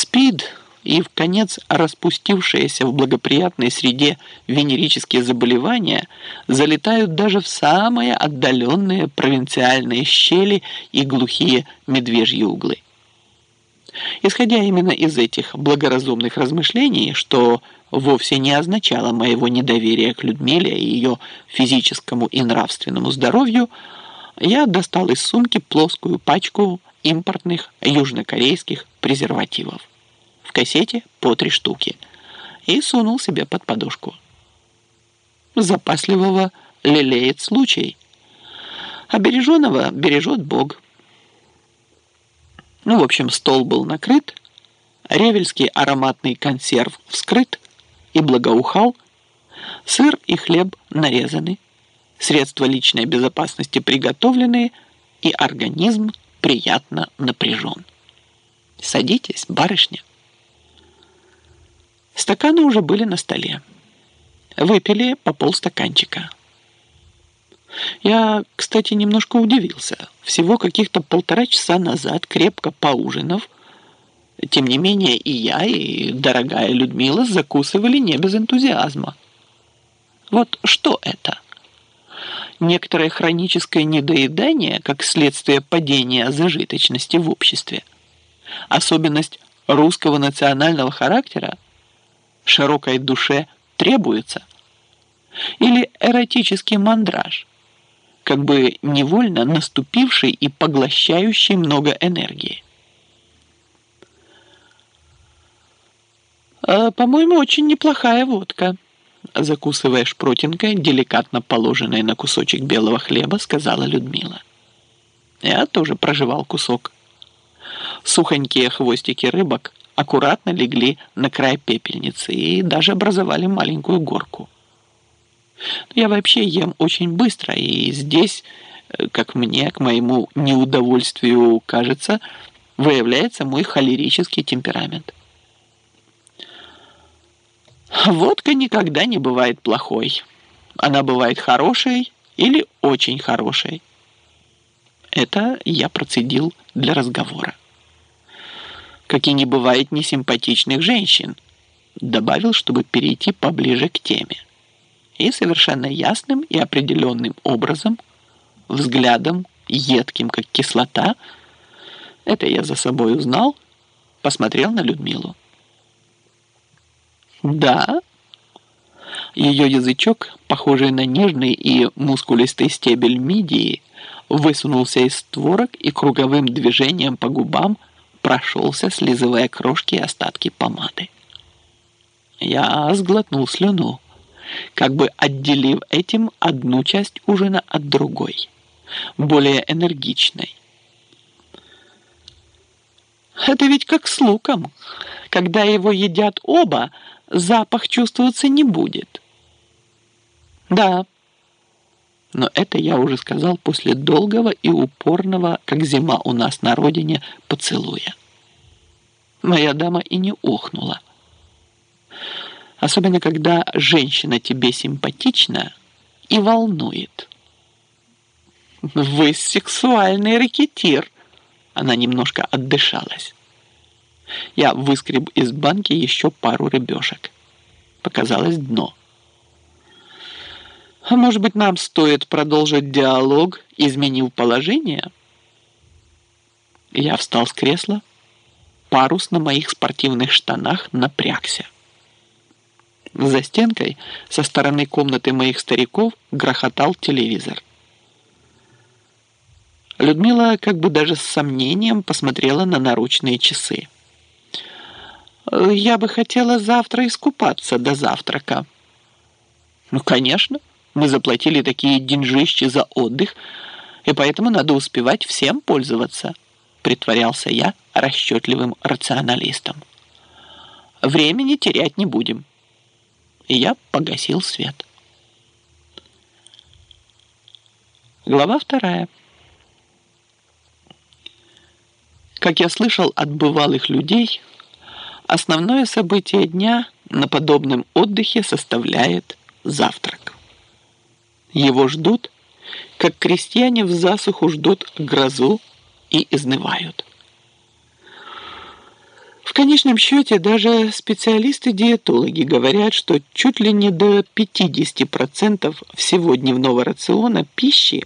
СПИД и в конец распустившиеся в благоприятной среде венерические заболевания залетают даже в самые отдаленные провинциальные щели и глухие медвежьи углы. Исходя именно из этих благоразумных размышлений, что вовсе не означало моего недоверия к Людмиле и ее физическому и нравственному здоровью, я достал из сумки плоскую пачку импортных южнокорейских презервативов кассете по три штуки и сунул себе под подушку. Запасливого лелеет случай, а береженого бережет Бог. Ну, в общем, стол был накрыт, ревельский ароматный консерв вскрыт и благоухал, сыр и хлеб нарезаны, средства личной безопасности приготовлены, и организм приятно напряжен. Садитесь, барышня. Стаканы уже были на столе. Выпили по полстаканчика. Я, кстати, немножко удивился. Всего каких-то полтора часа назад, крепко поужинав, тем не менее и я, и дорогая Людмила закусывали не без энтузиазма. Вот что это? Некоторое хроническое недоедание, как следствие падения зажиточности в обществе. Особенность русского национального характера широкой душе требуется. Или эротический мандраж, как бы невольно наступивший и поглощающий много энергии. А, «По-моему, очень неплохая водка», закусывая шпротинкой, деликатно положенной на кусочек белого хлеба, сказала Людмила. Я тоже проживал кусок. Сухонькие хвостики рыбок аккуратно легли на край пепельницы и даже образовали маленькую горку. Я вообще ем очень быстро, и здесь, э, как мне, к моему неудовольствию кажется, выявляется мой холерический темперамент. Водка никогда не бывает плохой. Она бывает хорошей или очень хорошей. Это я процедил для разговора как и не бывает несимпатичных женщин, добавил, чтобы перейти поближе к теме. И совершенно ясным и определенным образом, взглядом, едким, как кислота, это я за собой узнал, посмотрел на Людмилу. «Да?» Ее язычок, похожий на нежный и мускулистый стебель мидии, высунулся из створок и круговым движением по губам – прошелся, слизывая крошки и остатки помады. Я сглотнул слюну, как бы отделив этим одну часть ужина от другой, более энергичной. Это ведь как с луком. Когда его едят оба, запах чувствоваться не будет. Да, но это я уже сказал после долгого и упорного, как зима у нас на родине, поцелуя. Моя дама и не охнула. Особенно, когда женщина тебе симпатична и волнует. «Вы сексуальный ракетир!» Она немножко отдышалась. Я выскреб из банки еще пару рыбешек. Показалось дно. А может быть, нам стоит продолжить диалог, изменив положение? Я встал с кресла. Парус на моих спортивных штанах напрягся. За стенкой со стороны комнаты моих стариков грохотал телевизор. Людмила как бы даже с сомнением посмотрела на наручные часы. «Я бы хотела завтра искупаться до завтрака». «Ну, конечно». Мы заплатили такие деньжищи за отдых, и поэтому надо успевать всем пользоваться, притворялся я расчетливым рационалистом. Времени терять не будем. И я погасил свет. Глава вторая. Как я слышал от бывалых людей, основное событие дня на подобном отдыхе составляет завтрак. Его ждут, как крестьяне в засуху ждут грозу и изнывают. В конечном счете даже специалисты-диетологи говорят, что чуть ли не до 50% всего дневного рациона пищи